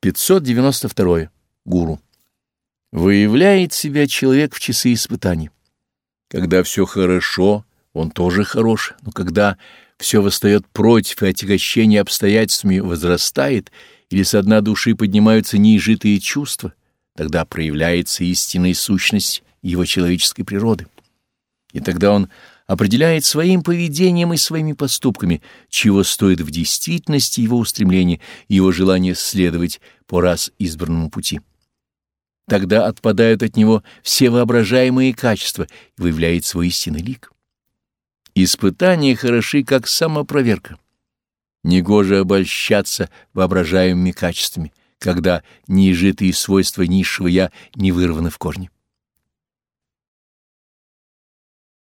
592. Гуру. Выявляет себя человек в часы испытаний. Когда все хорошо, он тоже хорош, но когда все восстает против и отягощение обстоятельствами возрастает, или со дна души поднимаются неизжитые чувства, тогда проявляется истинная сущность его человеческой природы. И тогда он определяет своим поведением и своими поступками, чего стоит в действительности его устремление и его желание следовать по раз избранному пути. Тогда отпадают от него все воображаемые качества и выявляет свой истинный лик. Испытания хороши, как самопроверка. Негоже обольщаться воображаемыми качествами, когда неизжитые свойства низшего «я» не вырваны в корне.